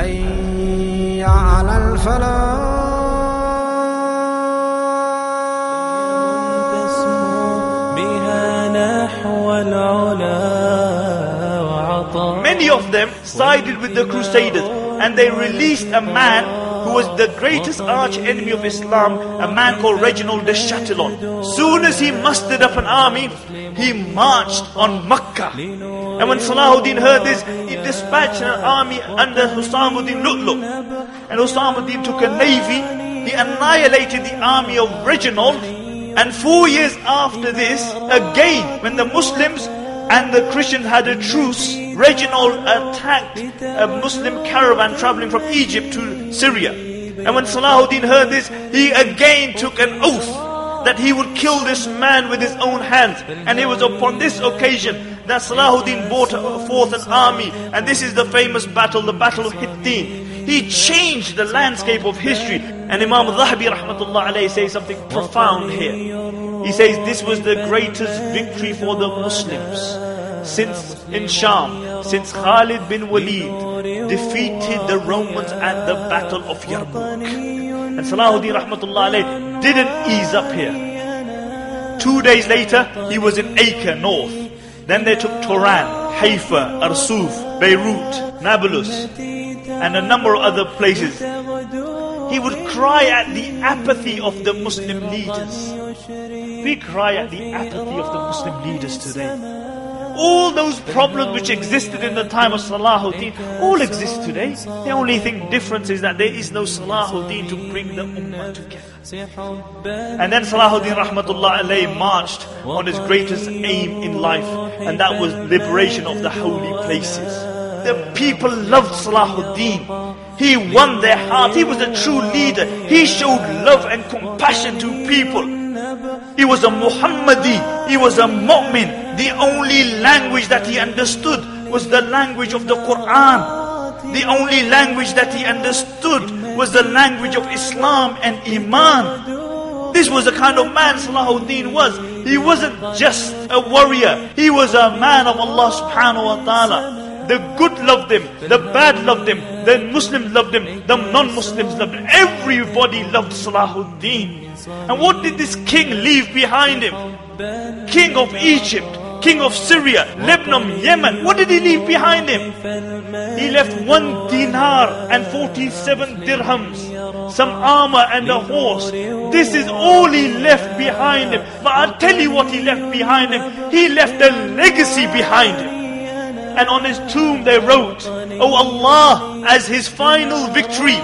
حي على الفلاح. بها نحو العلا Many of them sided with the Crusaders and they released a man who was the greatest arch enemy of Islam, a man called Reginald de Chatillon. Soon as he mustered up an army, he marched on Makkah. And when Salahuddin heard this, he dispatched an army under Husamuddin Lu'lu. And Husamuddin took a navy, he annihilated the army of Reginald. And four years after this, again, when the Muslims and the Christians had a truce, Reginald attacked a Muslim caravan traveling from Egypt to Syria. And when Salahuddin heard this, he again took an oath that he would kill this man with his own hands. And it was upon this occasion that Salahuddin brought forth an army. And this is the famous battle, the Battle of Hittin. He changed the landscape of history. And Imam al-Zahabi rahmatullah alayhi says something profound here. He says this was the greatest victory for the Muslims since in Sham, since Khalid bin Walid defeated the Romans at the Battle of Yarmouk. And Salahuddin rahmatullah didn't ease up here. Two days later, he was in Acre, north. Then they took Turan, Haifa, Arsuf, Beirut, Nablus, and a number of other places. He would cry at the apathy of the Muslim leaders. We cry at the apathy of the Muslim leaders today. All those problems which existed in the time of Salahuddin all exist today. The only thing difference is that there is no Salahuddin to bring the Ummah together. And then Salahuddin Rahmatullah alayhi marched on his greatest aim in life, and that was liberation of the holy places. The people loved Salahuddin. He won their heart. He was a true leader. He showed love and compassion to people. He was a Muhammadi. He was a mu'min. The only language that he understood was the language of the Quran. The only language that he understood was the language of Islam and Iman. This was the kind of man Salahuddin was. He wasn't just a warrior. He was a man of Allah subhanahu wa ta'ala. The good loved him, the bad loved him, the Muslims loved him, the non-Muslims loved him. Everybody loved Salahuddin. And what did this king leave behind him? King of Egypt, king of Syria, Lebanon, Yemen. What did he leave behind him? He left one dinar and 47 dirhams, some armor and a horse. This is all he left behind him. But I'll tell you what he left behind him. He left a legacy behind him. And on his tomb they wrote, Oh Allah, as his final victory,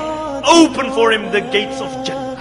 open for him the gates of Jannah.